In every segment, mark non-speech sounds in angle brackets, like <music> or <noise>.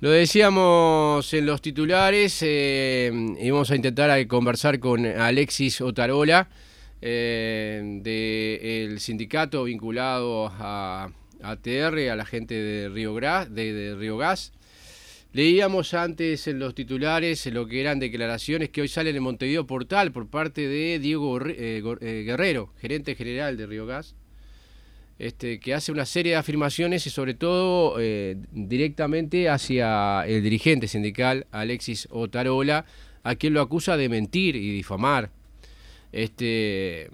Lo decíamos en los titulares, eh, íbamos a intentar conversar con Alexis Otarola, eh, del sindicato vinculado a ATR, a la gente de Río, de, Río Gas. Leíamos antes en los titulares lo que eran declaraciones que hoy salen en Montevideo Portal por parte de Diego eh, eh, Guerrero, gerente general de Río Gas, este, que hace una serie de afirmaciones y sobre todo eh, directamente hacia el dirigente sindical Alexis Otarola, a quien lo acusa de mentir y difamar. Este,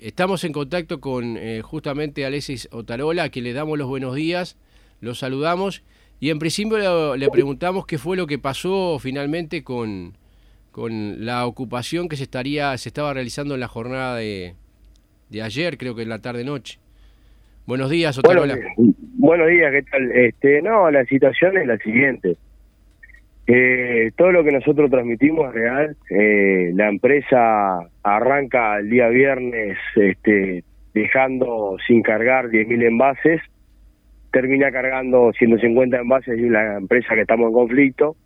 estamos en contacto con eh, justamente Alexis Otarola, a quien le damos los buenos días, lo saludamos y en principio le, preguntamos qué fue lo que pasó finalmente con, con la ocupación que se, estaría, se estaba realizando en la jornada de, de ayer, creo que en la tarde-noche. Buenos días, Otarola. buenos días, ¿qué tal? Este, no, la situación es la siguiente. Eh, todo lo que nosotros transmitimos es real. Eh, la empresa arranca el día viernes este, dejando sin cargar 10.000 envases, termina cargando 150 envases de una empresa que estamos en conflicto.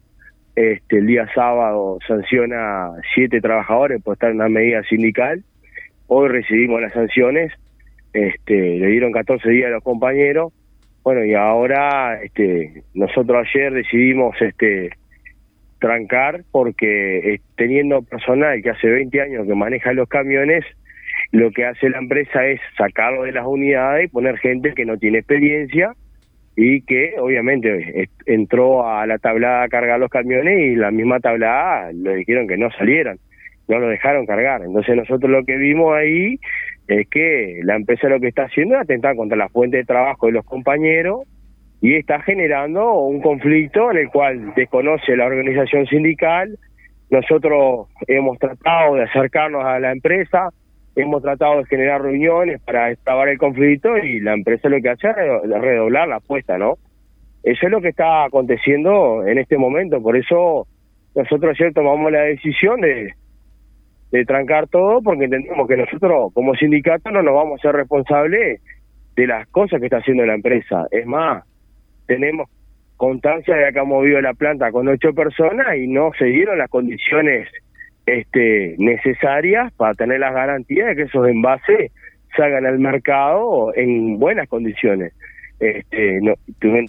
Este, el día sábado sanciona siete trabajadores por estar en una medida sindical. Hoy recibimos las sanciones este, le dieron 14 días a los compañeros, bueno, y ahora este, nosotros ayer decidimos este, trancar porque eh, teniendo personal que hace 20 años que maneja los camiones, lo que hace la empresa es sacarlo de las unidades y poner gente que no tiene experiencia y que obviamente entró a la tablada a cargar los camiones y la misma tablada le dijeron que no salieran, no lo dejaron cargar. Entonces nosotros lo que vimos ahí es que la empresa lo que está haciendo es atentar contra la fuente de trabajo de los compañeros y está generando un conflicto en el cual desconoce la organización sindical. Nosotros hemos tratado de acercarnos a la empresa, hemos tratado de generar reuniones para extrabar el conflicto y la empresa lo que hace es redoblar la apuesta, ¿no? Eso es lo que está aconteciendo en este momento, por eso nosotros ayer tomamos la decisión de, de trancar todo porque entendemos que nosotros como sindicato no nos vamos a ser responsables de las cosas que está haciendo la empresa. Es más, tenemos constancia de que ha movido la planta con ocho personas y no se dieron las condiciones este, necesarias para tener las garantías de que esos envases salgan al mercado en buenas condiciones. Este, no,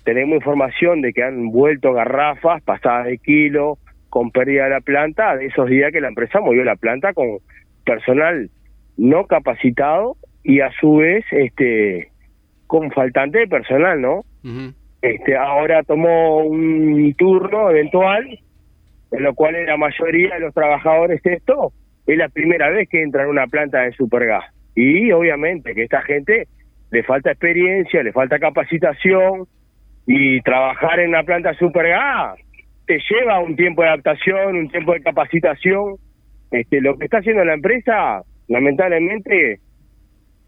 tenemos información de que han vuelto garrafas pasadas de kilo, con pérdida de la planta de esos días que la empresa movió la planta con personal no capacitado y a su vez este con faltante de personal, ¿no? Este ahora tomó un turno eventual en lo cual la mayoría de los trabajadores esto es la primera vez que entra en una planta de supergas y obviamente que esta gente le falta experiencia, le falta capacitación y trabajar en una planta supergas te lleva un tiempo de adaptación, un tiempo de capacitación. Este, lo que está haciendo la empresa, lamentablemente,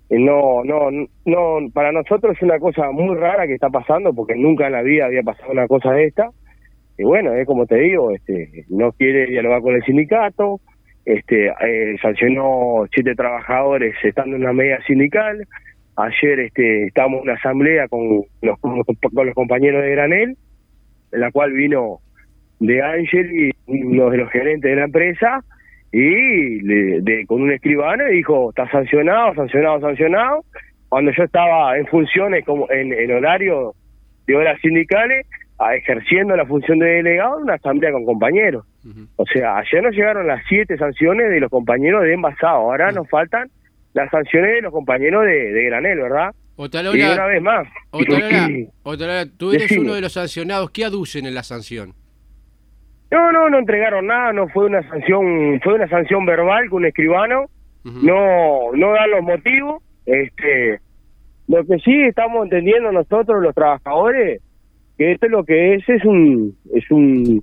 eh, no, no, no, para nosotros es una cosa muy rara que está pasando, porque nunca en la vida había pasado una cosa de esta. Y bueno, es como te digo, este, no quiere dialogar con el sindicato, este, eh, sancionó siete trabajadores estando en una media sindical. Ayer este, estábamos en una asamblea con los, con los compañeros de Granel, en la cual vino de Ángel y uno de los gerentes de la empresa y de, con un escribano y dijo, está sancionado, sancionado, sancionado. Cuando yo estaba en funciones, como en, en horario de horas sindicales, ejerciendo la función de delegado en una asamblea con compañeros. O sea, ayer nos llegaron las siete sanciones de los compañeros de envasado, ahora nos faltan las sanciones de los compañeros de, de granel, ¿verdad? y una vez más. Otalora, <clears throat> tú eres uno de los sancionados. ¿Qué aducen en la sanción? No, no, no entregaron nada, no fue una sanción, fue una sanción verbal con un escribano, no, no dan los motivos, este, lo que sí estamos entendiendo nosotros los trabajadores, que esto es lo que es, es un, es un,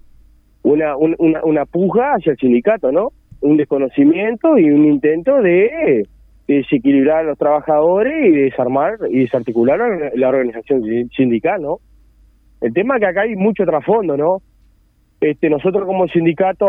una, una, una puja hacia el sindicato, ¿no? Un desconocimiento y un intento de desequilibrar a los trabajadores y desarmar y desarticular la organización sindical, ¿no? El tema es que acá hay mucho trasfondo, ¿no? Este, nosotros como sindicato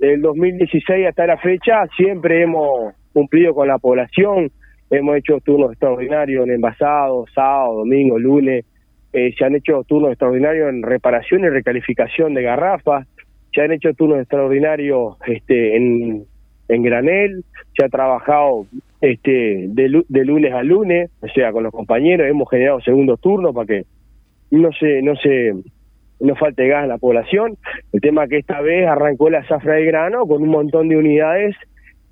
del 2016 hasta la fecha siempre hemos cumplido con la población, hemos hecho turnos extraordinarios en envasados, sábado, domingo, lunes, eh, se han hecho turnos extraordinarios en reparación y recalificación de garrafas, se han hecho turnos extraordinarios este, en, en granel, se ha trabajado este, de, de lunes a lunes, o sea, con los compañeros. Hemos generado segundos turnos para que no se, no se, no falte gas en la población. El tema que esta vez arrancó la zafra de grano con un montón de unidades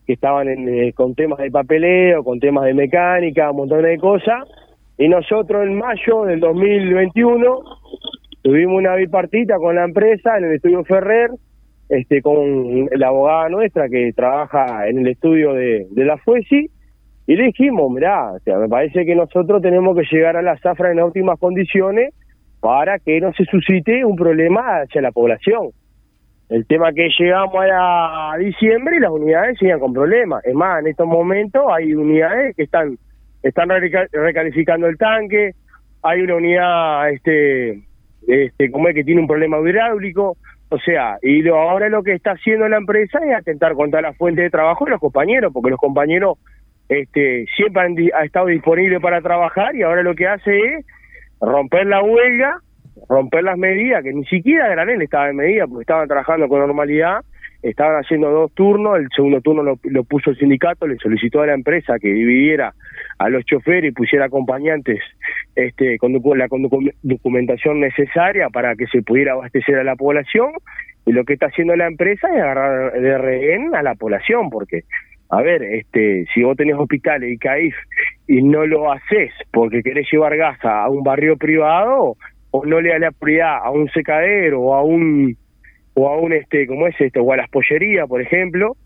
que estaban en, eh, con temas de papeleo, con temas de mecánica, un montón de cosas. Y nosotros en mayo del 2021 tuvimos una bipartita con la empresa en el estudio Ferrer, este, con la abogada nuestra que trabaja en el estudio de, la FUESI, y le dijimos, mirá, me parece que nosotros tenemos que llegar a la zafra en óptimas condiciones para que no se suscite un problema hacia la población. El tema que llegamos a diciembre y las unidades siguen con problemas. Es más, en estos momentos hay unidades que están están recalificando el tanque, hay una unidad este este como es que tiene un problema hidráulico, o sea, y ahora lo que está haciendo la empresa es atentar contra la fuente de trabajo de los compañeros, porque los compañeros este siempre han, estado disponibles para trabajar y ahora lo que hace es romper la huelga romper las medidas, que ni siquiera Granel estaba en medida, porque estaban trabajando con normalidad, estaban haciendo dos turnos, el segundo turno lo, puso el sindicato, le solicitó a la empresa que dividiera a los choferes y pusiera acompañantes este, con la documentación necesaria para que se pudiera abastecer a la población, y lo que está haciendo la empresa es agarrar de rehén a la población, porque a ver, este, si vos tenés hospitales y CAIF y no lo haces porque querés llevar gas a un barrio privado, o no le da la prioridad a un secadero o a un o a un este como es esto o a las pollerías por ejemplo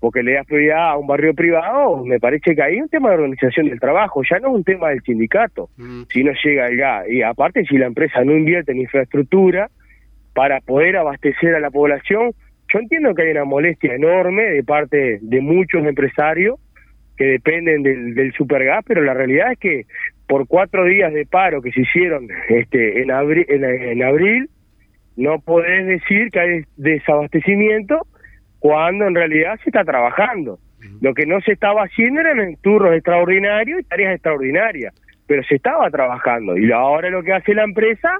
porque le das prioridad a un barrio privado me parece que hay un tema de organización del trabajo ya no es un tema del sindicato mm. si no llega el gas y aparte si la empresa no invierte en infraestructura para poder abastecer a la población yo entiendo que hay una molestia enorme de parte de muchos empresarios que dependen del, del supergas, pero la realidad es que por cuatro días de paro que se hicieron este, en, abril, en, abril, no podés decir que hay desabastecimiento cuando en realidad se está trabajando. Lo que no se estaba haciendo eran turnos extraordinarios y tareas extraordinarias, pero se estaba trabajando. Y ahora lo que hace la empresa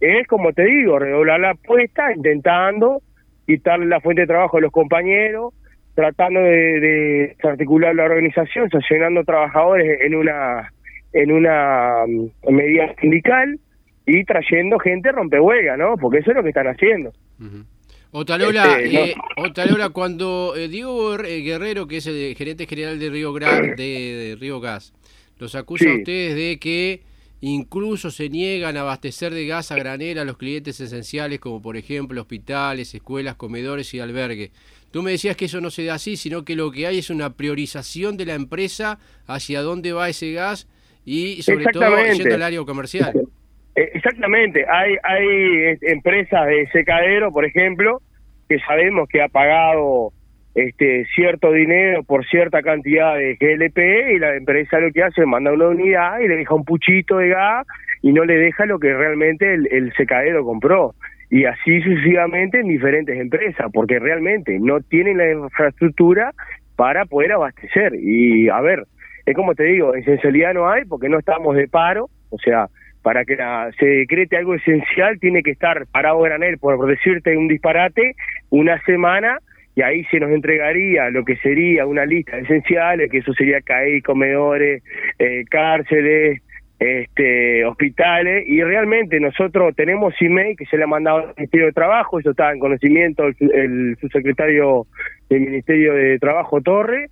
es, como te digo, redoblar la apuesta, intentando quitarle la fuente de trabajo a los compañeros, tratando de, de articular la organización, sancionando trabajadores en una en una mm, medida sindical y trayendo gente rompehuelga, ¿no? Porque eso es lo que están haciendo. Otalola, este, eh, cuando eh, Diego eh, Guerrero, que es el gerente general de Río, de, Río Gas, los acusa a ustedes de que incluso se niegan a abastecer de gas a granel a los clientes esenciales, como por ejemplo hospitales, escuelas, comedores y albergues. Tú me decías que eso no se da así, sino que lo que hay es una priorización de la empresa hacia dónde va ese gas y sobre todo yendo al área comercial. <laughs> Eh, exactamente, hay, hay eh, empresas de secadero, por ejemplo, que sabemos que ha pagado este cierto dinero por cierta cantidad de GLP y la empresa lo que hace manda una unidad y le deja un puchito de gas y no le deja lo que realmente el, el secadero compró. Y así sucesivamente en diferentes empresas, porque realmente no tienen la infraestructura para poder abastecer. Y a ver, es como te digo, esencialidad no hay porque no estamos de paro, o sea, para que se decrete algo esencial tiene que estar parado granel, por decirte un disparate, una semana y ahí se nos entregaría lo que sería una lista de esenciales, que eso sería CAI, comedores, eh, cárceles, este, hospitales y realmente nosotros tenemos email que se le ha mandado al Ministerio de Trabajo, eso está en conocimiento el, subsecretario del Ministerio de Trabajo Torre,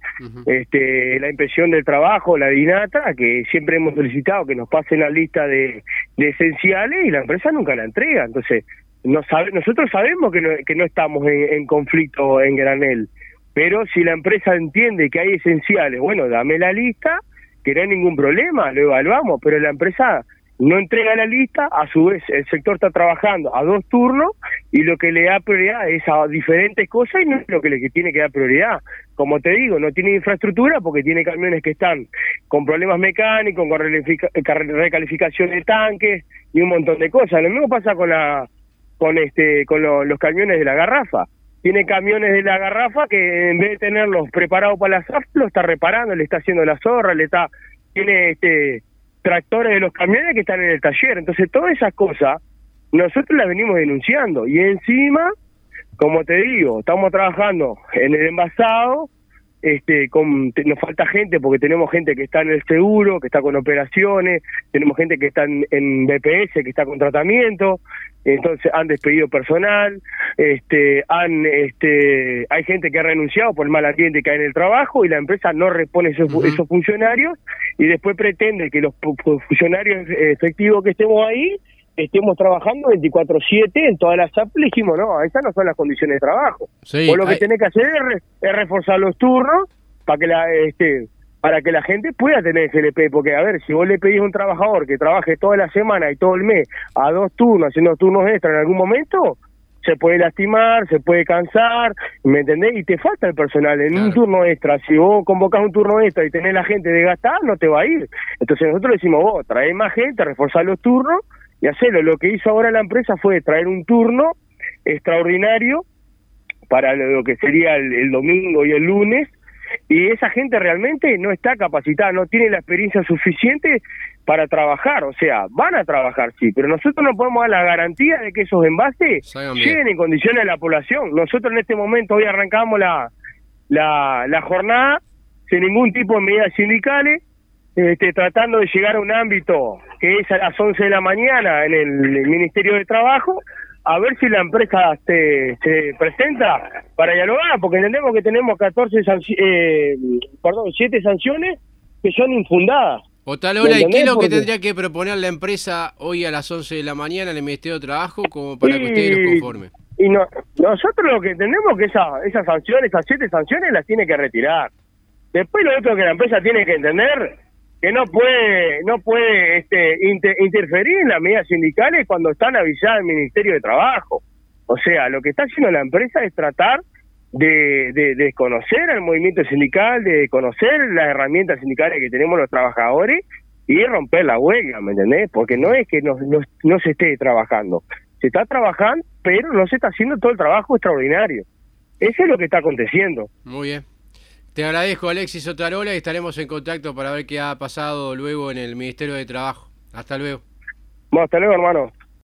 este, la impresión del trabajo, la DINATA, que siempre hemos solicitado que nos pasen la lista de, esenciales y la empresa nunca la entrega, entonces no sabe, nosotros sabemos que no, que no estamos en, en conflicto en granel, pero si la empresa entiende que hay esenciales, bueno, dame la lista que no hay ningún problema, lo evaluamos, pero la empresa no entrega la lista, a su vez el sector está trabajando a dos turnos y lo que le da prioridad es a diferentes cosas y no es lo que le tiene que dar prioridad. Como te digo, no tiene infraestructura porque tiene camiones que están con problemas mecánicos, con recalificación de tanques y un montón de cosas. Lo mismo pasa con la con este con los camiones de la garrafa tiene camiones de la garrafa que en vez de tenerlos preparados para la SAF, lo está reparando, le está haciendo la zorra, le está, tiene este tractores de los camiones que están en el taller. Entonces, todas esas cosas nosotros las venimos denunciando. Y encima, como te digo, estamos trabajando en el envasado, este, con, nos falta gente porque tenemos gente que está en el seguro, que está con operaciones, tenemos gente que está en, BPS, que está con tratamiento, entonces han despedido personal, este, han, este, hay gente que ha renunciado por el mal ambiente que hay en el trabajo y la empresa no repone esos, esos funcionarios y después pretende que los funcionarios efectivos que estemos ahí estemos trabajando 24/7 en todas las apps, dijimos, no, esas no son las condiciones de trabajo. Sí, vos lo que tenés que hacer es, reforzar los turnos para que la este para que la gente pueda tener FLP, porque a ver, si vos le pedís a un trabajador que trabaje toda la semana y todo el mes a dos turnos, haciendo turnos extra en algún momento, se puede lastimar, se puede cansar, ¿me entendés? Y te falta el personal en un turno extra. Si vos convocás un turno extra y tenés la gente de gastar, no te va a ir. Entonces nosotros decimos, vos trae más gente, reforzar los turnos y hacerlo. Lo que hizo ahora la empresa fue traer un turno extraordinario para lo que sería el, domingo y el lunes, y esa gente realmente no está capacitada, no tiene la experiencia suficiente para trabajar, o sea, van a trabajar, sí, pero nosotros no podemos dar la garantía de que esos envases lleguen en condiciones a la población. Nosotros en este momento hoy arrancamos la, la, la jornada sin ningún tipo de medidas sindicales, este, tratando de llegar a un ámbito que es a las 11 de la mañana en el Ministerio de Trabajo, a ver si la empresa se, se presenta para dialogar, porque entendemos que tenemos 14 eh, perdón, 7 sanciones que son infundadas. Otalola, ¿y qué es lo que tendría que proponer la empresa hoy a las 11 de la mañana en el Ministerio de Trabajo como para que ustedes nos conformen? Y no, nosotros lo que entendemos es que esa, esas sanciones, esas siete sanciones las tiene que retirar. Después lo otro que la empresa tiene que entender que no puede no puede este, interferir en las medidas sindicales cuando están avisadas el Ministerio de Trabajo. O sea, lo que está haciendo la empresa es tratar de, de, de conocer al movimiento sindical, de conocer las herramientas sindicales que tenemos los trabajadores y romper la huelga, ¿me entendés? Porque no es que no, no se esté trabajando, se está trabajando, pero no se está haciendo todo el trabajo extraordinario. Eso es lo que está aconteciendo. Muy bien. Te agradezco, Alexis Otarola, y estaremos en contacto para ver qué ha pasado luego en el Ministerio de Trabajo. Hasta luego. Bueno, hasta luego, hermano.